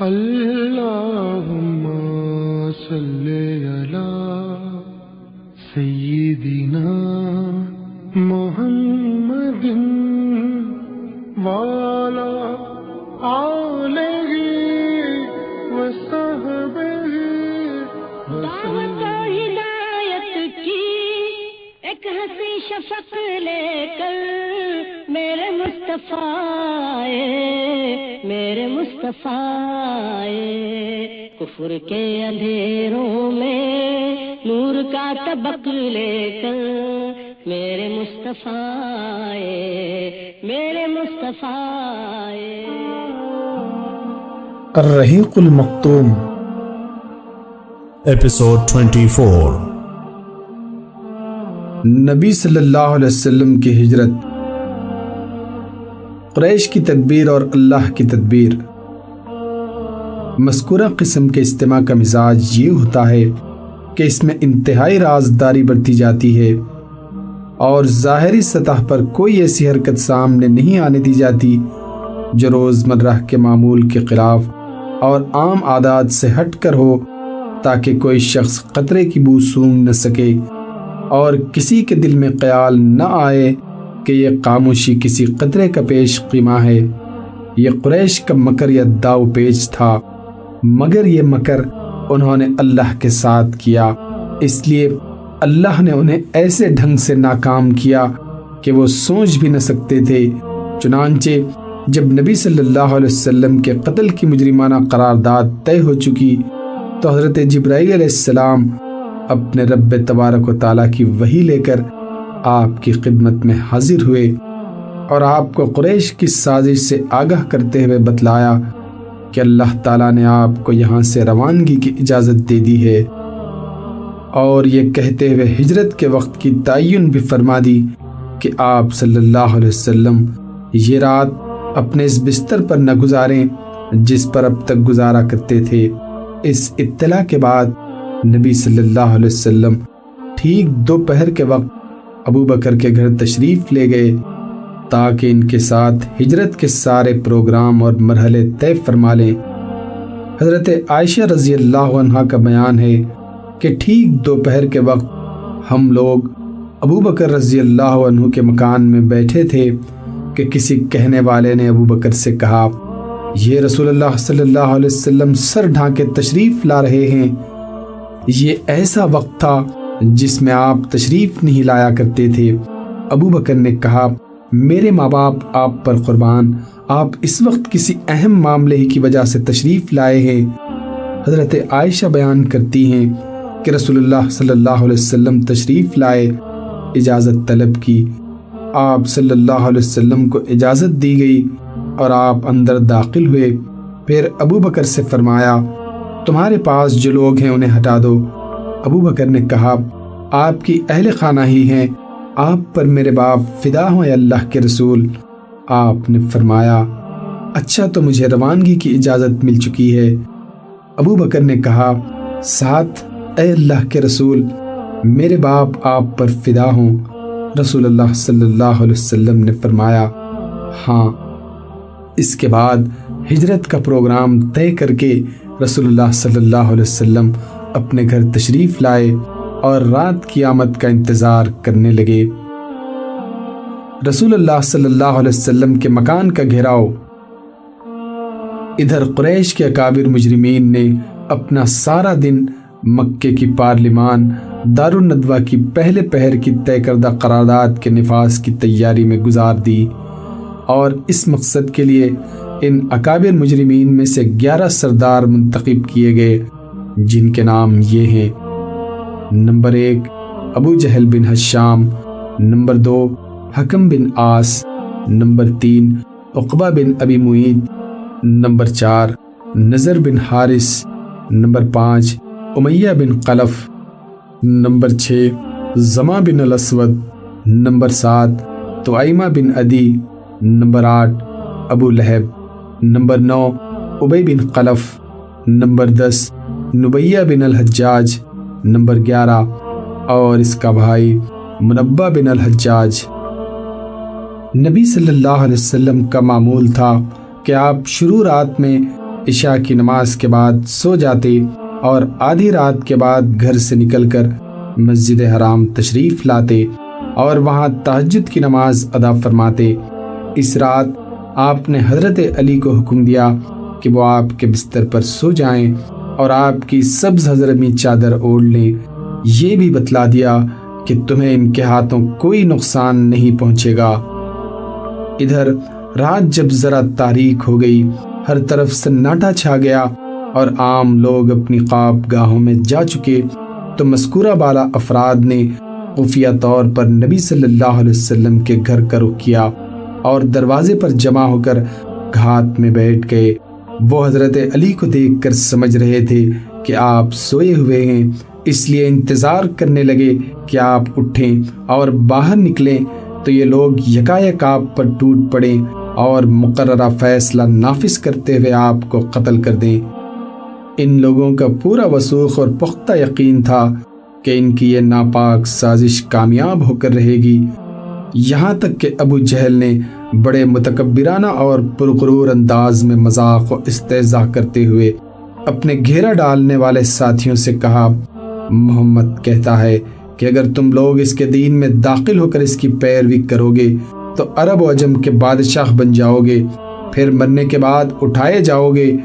اللهم صل على سيدنا محمد وعلى آله وصحبه دعوت و ہدایت کی ایک ہنسی شفق لے کر مصطفیٰ میرے مصطفیٰ کفر کے اندھیروں میں نور کا طبق لے کر میرے مصطفیٰ آئے، میرے مصطفیٰ۔ الرحیق المختوم Episode 24 نبی صلی اللہ علیہ وسلم کی ہجرت قریش کی تدبیر اور اللہ کی تدبیر۔ مذکورہ قسم کے اجتماع کا مزاج یہ ہوتا ہے کہ اس میں انتہائی رازداری برتی جاتی ہے اور ظاہری سطح پر کوئی ایسی حرکت سامنے نہیں آنے دی جاتی جو روزمرہ کے معمول کے خلاف اور عام عادات سے ہٹ کر ہو تاکہ کوئی شخص قطرے کی بو سونگ نہ سکے اور کسی کے دل میں خیال نہ آئے کہ یہ خاموشی کسی قطرے کا پیش قیمہ ہے۔ یہ قریش کا مکر یا داؤ پیچ تھا، مگر یہ مکر انہوں نے اللہ کے ساتھ کیا۔ اس لیے اللہ نے انہیں ایسے ڈھنگ سے ناکام کیا کہ وہ سوچ بھی نہ سکتے تھے۔ چنانچہ جب نبی صلی اللہ علیہ وسلم کے قتل کی مجرمانہ قرارداد طے ہو چکی، تو حضرت جبرائیل علیہ السلام اپنے رب تبارک و تعالیٰ کی وہی لے کر آپ کی خدمت میں حاضر ہوئے اور آپ کو قریش کی سازش سے آگاہ کرتے ہوئے بتلایا کہ اللہ تعالیٰ نے آپ کو یہاں سے روانگی کی اجازت دے دی ہے۔ اور یہ کہتے ہوئے ہجرت کے وقت کی تعین بھی فرما دی کہ آپ صلی اللہ علیہ وسلم یہ رات اپنے اس بستر پر نہ گزاریں جس پر اب تک گزارا کرتے تھے۔ اس اطلاع کے بعد نبی صلی اللہ علیہ وسلم ٹھیک دوپہر کے وقت ابو بکر کے گھر تشریف لے گئے تاکہ ان کے ساتھ ہجرت کے سارے پروگرام اور مرحلے طے فرما لیں۔ حضرت عائشہ رضی اللہ عنہ کا بیان ہے کہ ٹھیک دوپہر کے وقت ہم لوگ ابو بکر رضی اللہ عنہ کے مکان میں بیٹھے تھے کہ کسی کہنے والے نے ابو بکر سے کہا، یہ رسول اللہ صلی اللہ علیہ وسلم سر ڈھانکے تشریف لا رہے ہیں، یہ ایسا وقت تھا جس میں آپ تشریف نہیں لایا کرتے تھے۔ ابو بکر نے کہا، میرے ماں باپ آپ پر قربان، آپ اس وقت کسی اہم معاملے کی وجہ سے تشریف لائے ہیں۔ حضرت عائشہ بیان کرتی ہیں کہ رسول اللہ صلی اللہ علیہ وسلم تشریف لائے، اجازت طلب کی۔ آپ صلی اللہ علیہ وسلم کو اجازت دی گئی اور آپ اندر داخل ہوئے۔ پھر ابو بکر سے فرمایا، تمہارے پاس جو لوگ ہیں انہیں ہٹا دو۔ ابو بکر نے کہا، آپ کی اہل خانہ ہی ہیں، آپ پر میرے باپ فدا ہوں اے اللہ کے رسول۔ آپ نے فرمایا اچھا تو مجھے روانگی کی اجازت مل چکی ہے۔ ابو بکر نے کہا، ساتھ، اے اللہ کے رسول، میرے باپ آپ پر فدا ہوں۔ رسول اللہ صلی اللہ علیہ وسلم نے فرمایا ہاں۔ اس کے بعد ہجرت کا پروگرام طے کر کے رسول اللہ صلی اللہ علیہ وسلم اپنے گھر تشریف لائے اور رات کی آمد کا انتظار کرنے لگے۔ رسول اللہ صلی اللہ علیہ وسلم کے مکان کا گھیراؤ۔ ادھر قریش کے اکابر مجرمین نے اپنا سارا دن مکے کی پارلیمان دار الندوہ کی پہلے پہر کی طے کردہ قرارداد کے نفاذ کی تیاری میں گزار دی اور اس مقصد کے لیے ان اکابر مجرمین میں سے گیارہ سردار منتخب کیے گئے۔ جن کے نام یہ ہیں۔ نمبر ایک، ابو جہل بن حشام۔ نمبر دو، حکم بن آس نمبر تین، عقبہ بن ابی معید نمبر چار نظر بن حارث۔ نمبر پانچ، امیہ بن قلف۔ نمبر چھ زما بن الاسود۔ نمبر سات توائمہ بن ادی نمبر آٹھ، ابو لہب۔ نمبر نو ابئی بن قلف۔ نمبر دس نبیہ بن الحجاج نمبر گیارہ اور اس کا بھائی منبع بن الحجاج۔ نبی صلی اللہ علیہ وسلم کا معمول تھا کہ آپ شروع رات میں عشاء کی نماز کے بعد سو جاتے اور آدھی رات کے بعد گھر سے نکل کر مسجد حرام تشریف لاتے اور وہاں تہجد کی نماز ادا فرماتے۔ اس رات آپ نے حضرت علی کو حکم دیا کہ وہ آپ کے بستر پر سو جائیں۔ اور آپ کی سبز حضرمی چادر اوڑھ لیں یہ بھی بتلا دیا کہ تمہیں ان کے ہاتھوں کوئی نقصان نہیں پہنچے گا۔ ادھر رات جب ذرا تاریخ ہو گئی، ہر طرف سناٹا چھا گیا اور عام لوگ اپنی خواب گاہوں میں جا چکے۔ تو مذکورہ بالا افراد نے خفیہ طور پر نبی صلی اللہ علیہ وسلم کے گھر کا رخ کیا اور دروازے پر جمع ہو کر گھات میں بیٹھ گئے۔ وہ حضرت علی کو دیکھ کر سمجھ رہے تھے کہ آپ سوئے ہوئے ہیں، اس لیے انتظار کرنے لگے کہ آپ اٹھیں اور باہر نکلیں۔ تو یہ لوگ یکایک آپ پر ٹوٹ پڑیں اور مقررہ فیصلہ نافذ کرتے ہوئے آپ کو قتل کر دیں۔ ان لوگوں کا پورا وسوخ اور پختہ یقین تھا کہ ان کی یہ ناپاک سازش کامیاب ہو کر رہے گی۔ یہاں تک کہ ابو جہل نے بڑے متکبرانہ اور پرغرور انداز میں مذاق و استحضاء کرتے ہوئے اپنے گھیرا ڈالنے والے ساتھیوں سے کہا، محمد کہتا ہے کہ اگر تم لوگ اس کے دین میں داخل ہو کر اس کی پیروی کرو گے تو عرب و عجم کے بادشاہ بن جاؤ گے پھر مرنے کے بعد اٹھائے جاؤ گے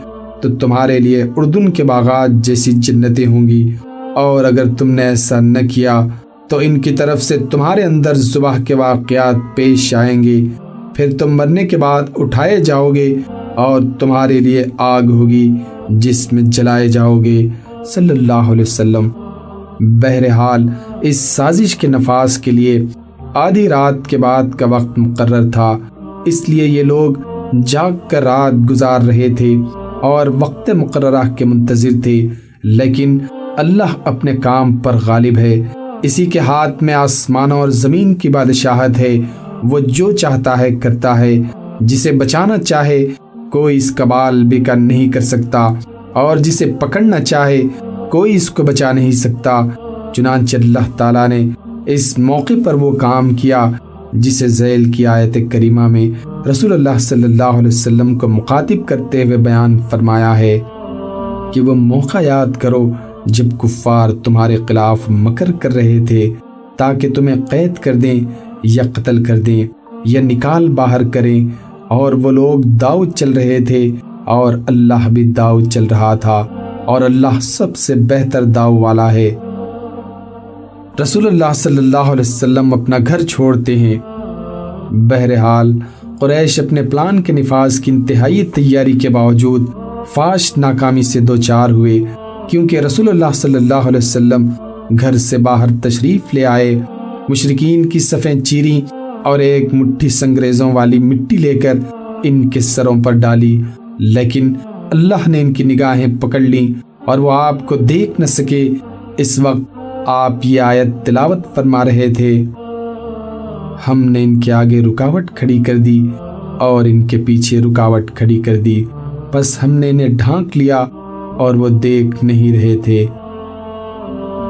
تو تمہارے لیے اردن کے باغات جیسی جنتیں ہوں گی۔ اور اگر تم نے ایسا نہ کیا، تو ان کی طرف سے تمہارے اندر صبح کے واقعات پیش آئیں گے۔ پھر تم مرنے کے بعد اٹھائے جاؤ گے اور تمہارے لیے آگ ہوگی جس میں جلائے جاؤ گے۔ صلی اللہ علیہ وسلم۔ بہرحال اس سازش کے نفاذ کے لیے آدھی رات کے بعد کا وقت مقرر تھا، اس لیے یہ لوگ جاگ کر رات گزار رہے تھے اور وقت مقررہ کے منتظر تھے، لیکن اللہ اپنے کام پر غالب ہے۔ اسی کے ہاتھ میں آسمان اور زمین کی بادشاہت ہے۔ وہ جو چاہتا ہے کرتا ہے۔ جسے بچانا چاہے، کوئی اس کا بال بیکا نہیں کر سکتا۔ اور جسے پکڑنا چاہے، کوئی اس کو بچا نہیں سکتا۔ چنانچہ اللہ تعالیٰ نے اس موقع پر وہ کام کیا، جسے ذیل کی آیت کریمہ میں رسول اللہ صلی اللہ علیہ وسلم کو مخاطب کرتے ہوئے بیان فرمایا ہے کہ وہ موقع یاد کرو جب کفار تمہارے خلاف مکر کر رہے تھے، تاکہ تمہیں قید کر دیں۔ یا قتل کر دیں یا نکال باہر کریں۔ اور وہ لوگ داؤ چل رہے تھے اور اللہ بھی داؤ چل رہا تھا اور اللہ سب سے بہتر داؤ والا ہے۔ رسول اللہ صلی اللہ علیہ وسلم اپنا گھر چھوڑتے ہیں۔ بہرحال قریش اپنے پلان کے نفاذ کی انتہائی تیاری کے باوجود فاش ناکامی سے دو چار ہوئے، کیونکہ رسول اللہ صلی اللہ علیہ وسلم گھر سے باہر تشریف لے آئے۔ مشرقین کی صفیں چیری اور ایک مٹھی سنگریزوں والی مٹی لے کر ان کے سروں پر ڈالی۔ لیکن اللہ نے ان کی نگاہیں پکڑ لی اور وہ آپ کو دیکھ نہ سکے۔ اس وقت آپ یہ آیت تلاوت فرما رہے تھے۔ ہم نے ان کے آگے رکاوٹ کھڑی کر دی اور ان کے پیچھے رکاوٹ کھڑی کر دی۔ بس ہم نے انہیں ڈھانک لیا اور وہ دیکھ نہیں رہے تھے۔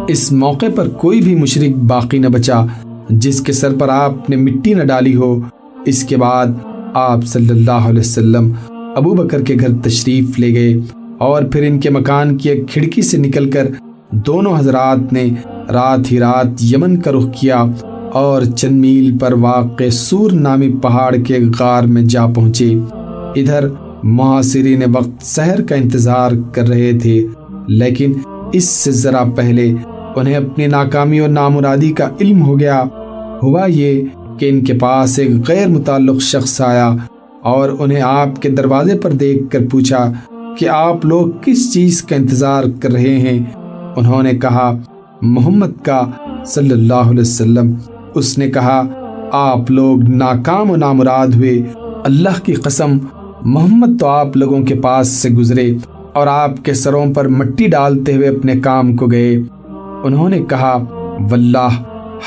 اس موقع پر کوئی بھی مشرق باقی نہ بچا، جس کے سر پر آپ نے مٹی نہ ڈالی ہو۔ اس کے بعد آپ صلی اللہ علیہ وسلم ابو بکر کے گھر تشریف لے گئے اور پھر ان کے مکان کی ایک کھڑکی سے نکل کر دونوں حضرات نے رات ہی رات یمن کا رخ کیا اور چند میل پر واقع سور نامی پہاڑ کے غار میں جا پہنچے۔ ادھر معاصرین وقت سحر کا انتظار کر رہے تھے، لیکن اس سے ذرا پہلے انہیں اپنی ناکامی اور نامرادی کا علم ہو گیا۔ ہوا یہ کہ ان کے پاس ایک غیر متعلق شخص آیا اور انہیں آپ کے دروازے پر دیکھ کر پوچھا کہ آپ لوگ کس چیز کا انتظار کر رہے ہیں؟ انہوں نے کہا، محمد کا، صلی اللہ علیہ وسلم۔ اس نے کہا، آپ لوگ ناکام و نامراد ہوئے۔ اللہ کی قسم، محمد تو آپ لوگوں کے پاس سے گزرے اور آپ کے سروں پر مٹی ڈالتے ہوئے اپنے کام کو گئے۔ انہوں نے کہا، واللہ،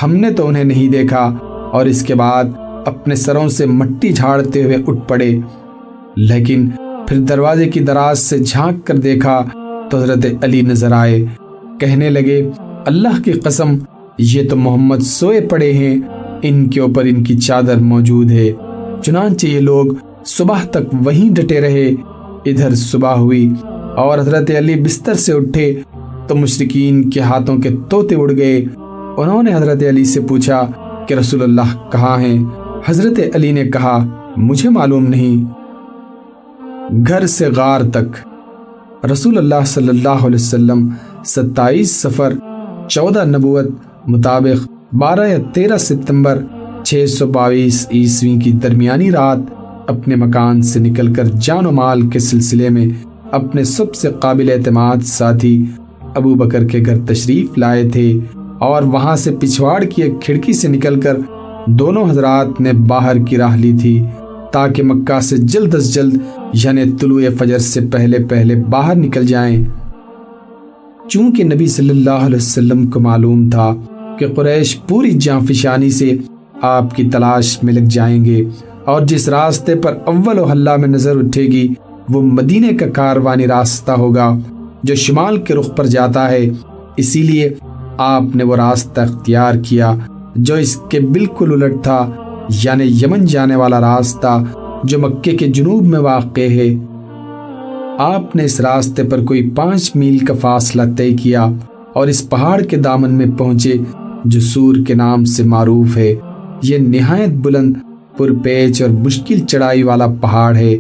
ہم نے تو انہیں نہیں دیکھا، اور اس کے بعد اپنے سروں سے مٹی جھاڑتے ہوئے اٹھ پڑے۔ لیکن پھر دروازے کی دراز سے جھانک کر دیکھا تو حضرت علی نظر آئے۔ کہنے لگے، اللہ کی قسم، یہ تو محمد سوئے پڑے ہیں، ان کے اوپر ان کی چادر موجود ہے۔ چنانچہ یہ لوگ صبح تک وہیں ڈٹے رہے۔ ادھر صبح ہوئی اور حضرت علی بستر سے اٹھے تو مشرقین کے ہاتھوں کے توتے اڑ گئے۔ انہوں نے حضرت علی سے پوچھا کہ رسول اللہ کہاں ہیں؟ حضرت علی نے کہا، مجھے معلوم نہیں۔ گھر سے غار تک۔ رسول اللہ صلی اللہ علیہ وسلم ستائیس سفر چودہ نبوت مطابق بارہ یا تیرہ ستمبر چھ سو باویس عیسوی کی درمیانی رات اپنے مکان سے نکل کر جان و مال کے سلسلے میں اپنے سب سے قابل اعتماد ساتھی ابو بکر کے گھر تشریف لائے تھے اور وہاں سے پچھواڑ کی ایک کھڑکی سے نکل کر دونوں حضرات نے باہر کی راہ لی تھی تاکہ مکہ سے جلد از جلد یعنی طلوع فجر سے پہلے پہلے باہر نکل جائیں۔ چونکہ نبی صلی اللہ علیہ وسلم کو معلوم تھا کہ قریش پوری جاں فشانی سے آپ کی تلاش میں لگ جائیں گے اور جس راستے پر اول و حلہ میں نظر اٹھے گی، وہ مدینے کا کاروانی راستہ ہوگا۔ جو شمال کے رخ پر جاتا ہے۔ اسی لیے آپ نے وہ راستہ اختیار کیا جو اس کے بالکل الٹ تھا یعنی یمن جانے والا راستہ جو مکے کے جنوب میں واقع ہے۔ آپ نے اس راستے پر کوئی پانچ میل کا فاصلہ طے کیا اور اس پہاڑ کے دامن میں پہنچے جو سور کے نام سے معروف ہے۔ یہ نہایت بلند، پرپیچ اور مشکل چڑھائی والا پہاڑ ہے۔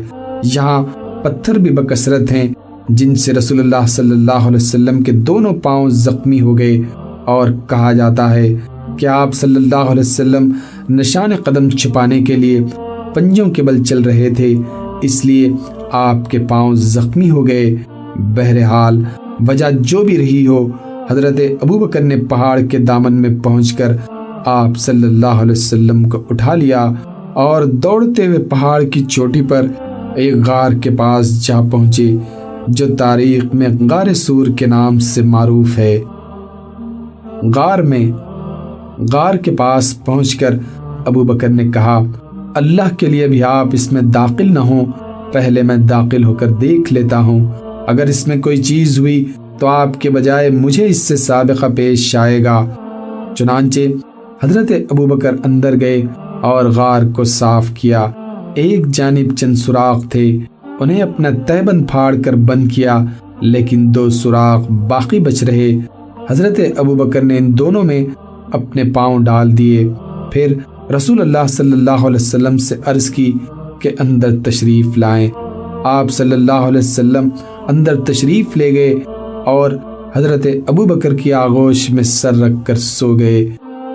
یہاں پتھر بھی بکثرت ہیں۔ جن سے رسول اللہ صلی اللہ علیہ وسلم کے دونوں پاؤں زخمی ہو گئے اور کہا جاتا ہے کہ آپ صلی اللہ علیہ وسلم نشان قدم چھپانے کے لیے پنجوں کے بل چل رہے تھے، اس لیے آپ کے پاؤں زخمی ہو گئے۔ بہرحال، وجہ جو بھی رہی ہو، حضرت ابو بکر نے پہاڑ کے دامن میں پہنچ کر آپ صلی اللہ علیہ وسلم کو اٹھا لیا اور دوڑتے ہوئے پہاڑ کی چوٹی پر ایک غار کے پاس جا پہنچے۔ جو تاریخ میں غار سور کے نام سے معروف ہے۔ غار میں غار کے پاس پہنچ کر ابو بکر نے کہا، اللہ کے لیے بھی آپ اس میں داخل نہ ہوں، پہلے میں داخل ہو کر دیکھ لیتا ہوں۔ اگر اس میں کوئی چیز ہوئی تو آپ کے بجائے مجھے اس سے سابقہ پیش آئے گا۔ چنانچہ حضرت ابو بکر اندر گئے اور غار کو صاف کیا۔ ایک جانب چند سوراخ تھے۔ انہیں اپنا تہبند پھاڑ کر بند کیا، لیکن دو سوراخ باقی بچ رہے۔ حضرت ابو بکر نے ان دونوں میں اپنے پاؤں ڈال دیے۔ پھر رسول اللہ صلی اللہ علیہ وسلم سے عرض کی کہ اندر تشریف لائیں۔ آپ صلی اللہ علیہ وسلم اندر تشریف لے گئے اور حضرت ابو بکر کی آغوش میں سر رکھ کر سو گئے۔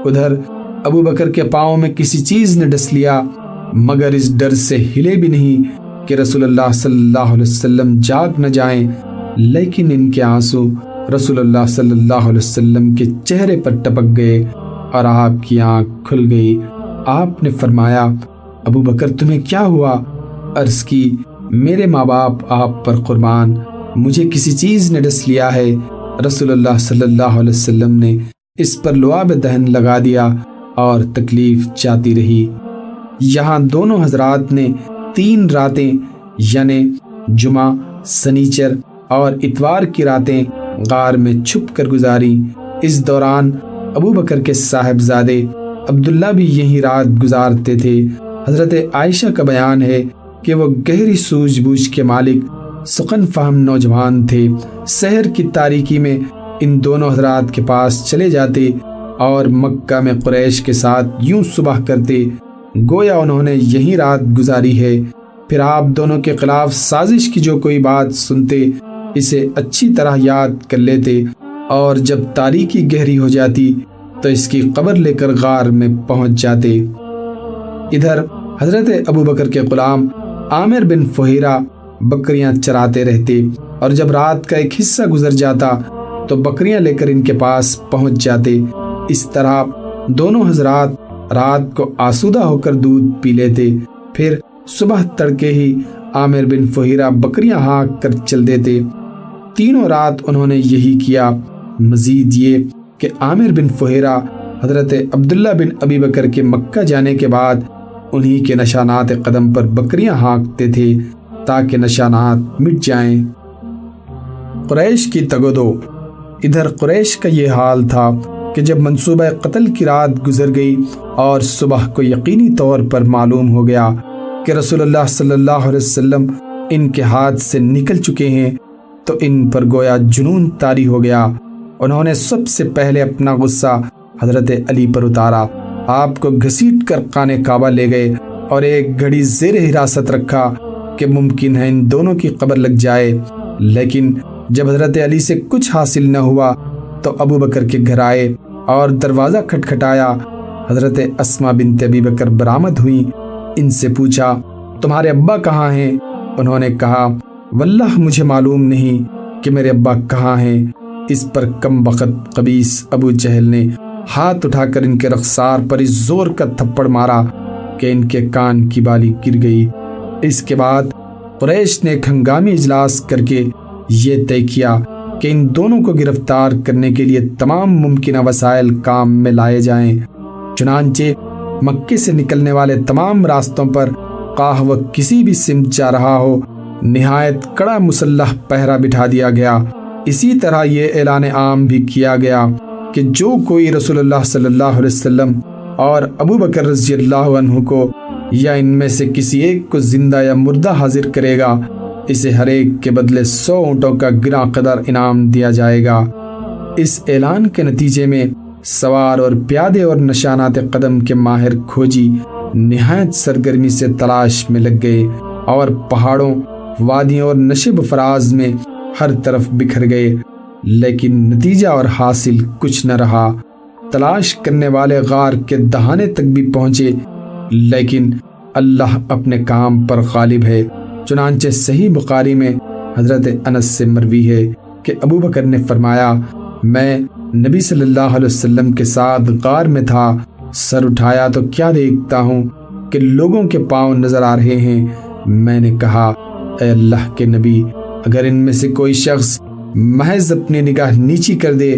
ادھر ابو بکر کے پاؤں میں کسی چیز نے ڈس لیا، مگر اس ڈر سے ہلے بھی نہیں۔ کہ رسول اللہ صلی اللہ علیہ وسلم جاگ نہ جائیں، لیکن ان کے آنسو رسول اللہ صلی اللہ علیہ وسلم کے چہرے پر ٹپک گئے اور آپ کی آنکھ کھل گئی۔ آپ نے فرمایا، ابو بکر، تمہیں کیا ہوا؟ عرض کی، میرے ماں باپ آپ پر قربان، مجھے کسی چیز نے ڈس لیا ہے۔ رسول اللہ صلی اللہ علیہ وسلم نے اس پر لعاب دہن لگا دیا اور تکلیف جاتی رہی۔ یہاں دونوں حضرات نے تین راتیں یعنی جمعہ سنیچر اور اتوار کی راتیں غار میں چھپ کر گزاری۔ اس دوران ابو بکر کے صاحبزادے عبداللہ بھی یہی رات گزارتے تھے۔ حضرت عائشہ کا بیان ہے کہ وہ گہری سوجھ بوجھ کے مالک سخن فہم نوجوان تھے۔ شہر کی تاریکی میں ان دونوں حضرات کے پاس چلے جاتے اور مکہ میں قریش کے ساتھ یوں صبح کرتے گویا انہوں نے یہی رات گزاری ہے۔ پھر آپ دونوں کے خلاف سازش کی جو کوئی بات سنتے، اسے اچھی طرح یاد کر لیتے اور جب تاریکی گہری ہو جاتی تو اس کی قبر لے کر غار میں پہنچ جاتے۔ ادھر حضرت ابو بکر کے غلام عامر بن فہیرہ بکریاں چراتے رہتے اور جب رات کا ایک حصہ گزر جاتا تو بکریاں لے کر ان کے پاس پہنچ جاتے۔ اس طرح دونوں حضرات رات کو آسودہ ہو کر دودھ پی لیتے، پھر صبح تڑکے ہی عامر بن فہیرہ بکریاں ہانک کر چل دیتے۔ تینوں رات انہوں نے یہی کیا۔ مزید یہ کہ عامر بن فہیرہ حضرت عبداللہ بن ابی بکر کے مکہ جانے کے بعد انہی کے نشانات قدم پر بکریاں ہانکتے تھے تاکہ نشانات مٹ جائیں۔ قریش کی تگدو ادھر قریش کا یہ حال تھا۔ کہ جب منصوبہ قتل کی رات گزر گئی اور صبح کو یقینی طور پر معلوم ہو گیا کہ رسول اللہ صلی اللہ علیہ وسلم ان کے ہاتھ سے نکل چکے ہیں، تو ان پر گویا جنون تاری ہو گیا۔ انہوں نے سب سے پہلے اپنا غصہ حضرت علی پر اتارا۔ آپ کو گھسیٹ کر خانے کعبہ لے گئے اور ایک گھڑی زیر حراست رکھا کہ ممکن ہے ان دونوں کی قبر لگ جائے۔ لیکن جب حضرت علی سے کچھ حاصل نہ ہوا تو ابو بکر کے گھر آئے اور دروازہ کھٹکھٹایا۔ حضرت اسما بنت ابی بکر برآمد ہوئی۔ ان سے پوچھا، تمہارے ابا کہاں ہیں؟ انہوں نے کہا، واللہ مجھے معلوم نہیں کہ میرے ابا کہاں ہیں۔ اس پر کم وقت قبیس ابو جہل نے ہاتھ اٹھا کر ان کے رخسار پر اس زور کا تھپڑ مارا کہ ان کے کان کی بالی گر گئی۔ اس کے بعد قریش نے ایک ہنگامی اجلاس کر کے یہ طے کیا کہ ان دونوں کو گرفتار کرنے کے لیے تمام ممکنہ وسائل کام میں لائے جائیں۔ چنانچہ مکے سے نکلنے والے تمام راستوں پر قاہ و کسی بھی سمت جا رہا ہو، نہایت کڑا مسلح پہرا بٹھا دیا گیا۔ اسی طرح یہ اعلان عام بھی کیا گیا کہ جو کوئی رسول اللہ صلی اللہ علیہ وسلم اور ابو بکر رضی اللہ عنہ کو یا ان میں سے کسی ایک کو زندہ یا مردہ حاضر کرے گا اسے ہر ایک کے بدلے سو اونٹوں کا گنا قدر انعام دیا جائے گا۔ اس اعلان کے نتیجے میں سوار اور پیادے اور نشانات قدم کے ماہر کھوجی نہایت سرگرمی سے تلاش میں لگ گئے اور پہاڑوں، وادیوں اور نشب فراز میں ہر طرف بکھر گئے۔ لیکن نتیجہ اور حاصل کچھ نہ رہا۔ تلاش کرنے والے غار کے دہانے تک بھی پہنچے، لیکن اللہ اپنے کام پر غالب ہے۔ چنانچہ صحیح بخاری میں حضرت انس سے مروی ہے کہ ابو بکر نے فرمایا، میں نبی صلی اللہ علیہ وسلم کے ساتھ غار میں تھا، سر اٹھایا تو کیا دیکھتا ہوں کہ لوگوں کے پاؤں نظر آ رہے ہیں۔ میں نے کہا، اے اللہ کے نبی، اگر ان میں سے کوئی شخص محض اپنی نگاہ نیچی کر دے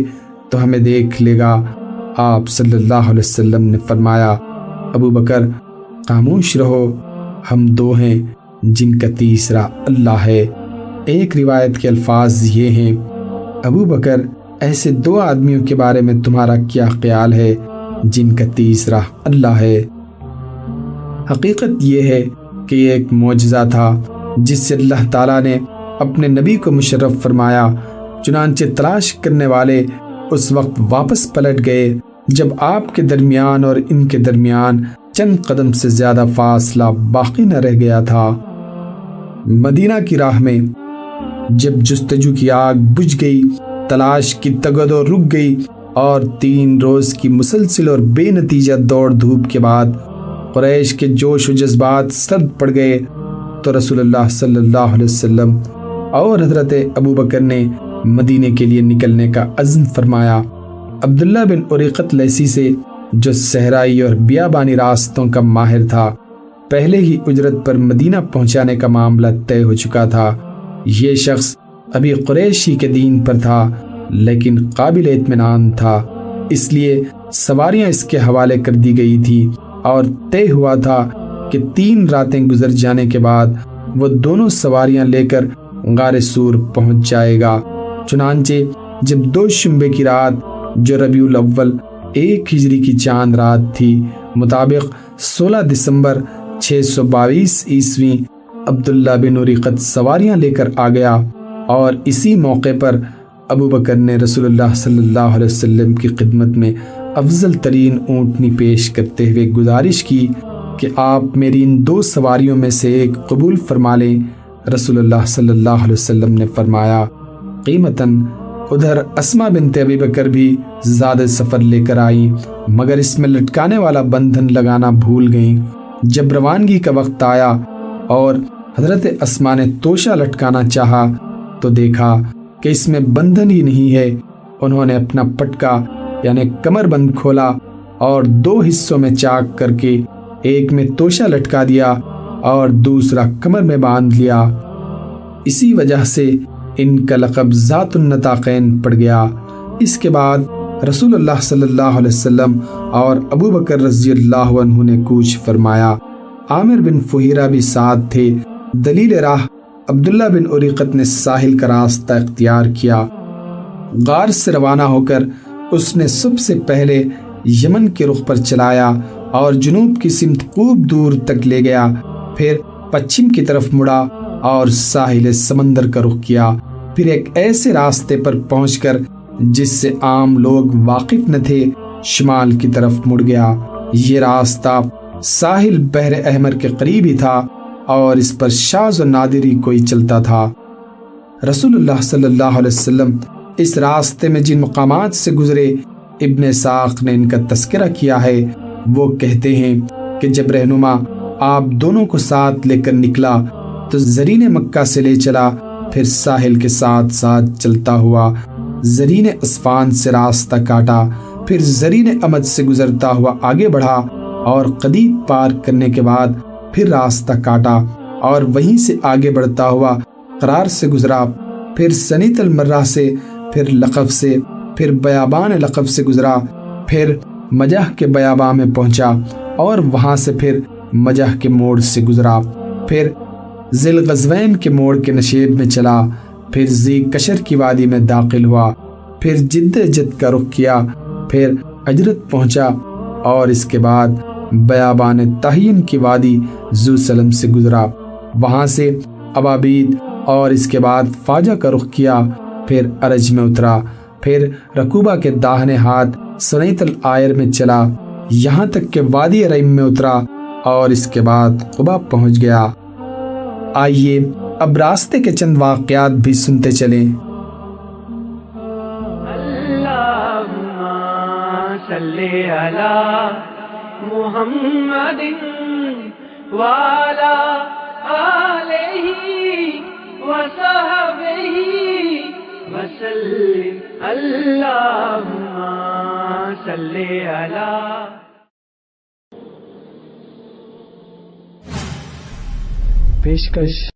تو ہمیں دیکھ لے گا۔ آپ صلی اللہ علیہ وسلم نے فرمایا، ابو بکر، خاموش رہو، ہم دو ہیں۔ جن کا تیسرا اللہ ہے۔ ایک روایت کے الفاظ یہ ہیں، ابو بکر ایسے دو آدمیوں کے بارے میں تمہارا کیا خیال ہے جن کا تیسرا اللہ ہے؟ حقیقت یہ ہے کہ یہ ایک معجزہ تھا جس سے اللہ تعالیٰ نے اپنے نبی کو مشرف فرمایا۔ چنانچہ تلاش کرنے والے اس وقت واپس پلٹ گئے جب آپ کے درمیان اور ان کے درمیان چند قدم سے زیادہ فاصلہ باقی نہ رہ گیا تھا۔ مدینہ کی راہ میں جب جستجو کی آگ بجھ گئی، تلاش کی تگدو رک گئی اور تین روز کی مسلسل اور بے نتیجہ دوڑ دھوپ کے بعد قریش کے جوش و جذبات سرد پڑ گئے۔ تو رسول اللہ صلی اللہ علیہ وسلم اور حضرت ابو بکر نے مدینے کے لیے نکلنے کا عزم فرمایا۔ عبداللہ بن عریقت لیسی سے جو صحرائی اور بیابانی راستوں کا ماہر تھا پہلے ہی اجرت پر مدینہ پہنچانے کا معاملہ طے ہو چکا تھا۔ یہ شخص ابھی قریشی کے دین پر تھا، لیکن قابل اطمینان تھا۔ اس لیے سواریاں اس کے حوالے کر دی گئی تھی اور طے ہوا تھا کہ تین راتیں گزر جانے کے بعد وہ دونوں سواریاں لے کر غار سور پہنچ جائے گا۔ چنانچہ جب دو شمبے کی رات جو ربیع الاول ایک ہجری کی چاند رات تھی، مطابق سولہ دسمبر چھ سو باویس عیسوی عبداللہ بن عریقت سواریاں لے کر آ گیا اور اسی موقع پر ابو بکر نے رسول اللہ صلی اللہ علیہ وسلم کی خدمت میں افضل ترین اونٹنی پیش کرتے ہوئے گزارش کی کہ آپ میری ان دو سواریوں میں سے ایک قبول فرما لیں۔ رسول اللہ صلی اللہ علیہ وسلم نے فرمایا، قیمتاً ادھر اسما بنت ابی بکر بھی زیادہ سفر لے کر آئیں، مگر اس میں لٹکانے والا بندھن لگانا بھول گئیں۔ جب روانگی کا وقت آیا اور حضرت اسما نے توشہ لٹکانا چاہا تو دیکھا کہ اس میں بندھن ہی نہیں ہے۔ انہوں نے اپنا پٹکا یعنی کمر بند کھولا اور دو حصوں میں چاک کر کے ایک میں توشہ لٹکا دیا اور دوسرا کمر میں باندھ لیا۔ اسی وجہ سے ان کا لقب ذات النطاقین پڑ گیا۔ اس کے بعد رسول اللہ صلی اللہ علیہ وسلم اور ابو بکر رضی اللہ عنہ نے کوچ فرمایا۔ عامر بن فہیرہ بھی ساتھ تھے۔ دلیل راہ عبداللہ بن عریقت نے ساحل کا راستہ اختیار کیا۔ غار سے روانہ ہو کر اس نے سب سے پہلے یمن کے رخ پر چلایا اور جنوب کی سمت خوب دور تک لے گیا۔ پھر پچھم کی طرف مڑا اور ساحل سمندر کا رخ کیا۔ پھر ایک ایسے راستے پر پہنچ کر جس سے عام لوگ واقف نہ تھے، شمال کی طرف مڑ گیا۔ یہ راستہ ساحل بحر احمر کے قریب ہی تھا اور اس پر شاز و نادری کوئی چلتا تھا۔ رسول اللہ صلی اللہ علیہ وسلم اس راستے میں جن مقامات سے گزرے، ابن ساق نے ان کا تذکرہ کیا ہے۔ وہ کہتے ہیں کہ جب رہنما آپ دونوں کو ساتھ لے کر نکلا، تو زرین مکہ سے لے چلا، پھر ساحل کے ساتھ ساتھ چلتا ہوا۔ زرین اسفان سے راستہ کاٹا، پھر زرین امد سے گزرتا ہوا آگے بڑھا اور قدیب پار کرنے کے بعد پھر راستہ کاٹا اور وہیں سے آگے بڑھتا ہوا قرار سے گزرا، پھر سنیت المرہ سے، پھر لقف سے، پھر بیابان لقف سے گزرا، پھر مجہ کے بیاباں میں پہنچا اور وہاں سے پھر مجہ کے موڑ سے گزرا، پھر ذیل غزوین کے موڑ کے نشیب میں چلا پھر زی کشر کی وادی میں داخل ہوا، پھر جد جد کا رخ کیا، پھر اجرت پہنچا اور اس کے بعد بیابان تہین کی وادی زو سلم سے گزرا۔ وہاں سے ابابید اور اس کے بعد فاجہ کا رخ کیا، پھر ارج میں اترا، پھر رکوبہ کے داہنے ہاتھ سنیت العائر میں چلا۔ یہاں تک کہ وادی ریم میں اترا اور اس کے بعد قبا پہنچ گیا۔ آئیے اب راستے کے چند واقعات بھی سنتے چلیں۔ صلی علی محمد والا آلہ وصحبہ وسلم۔ اللہم صلی علی پیشکش۔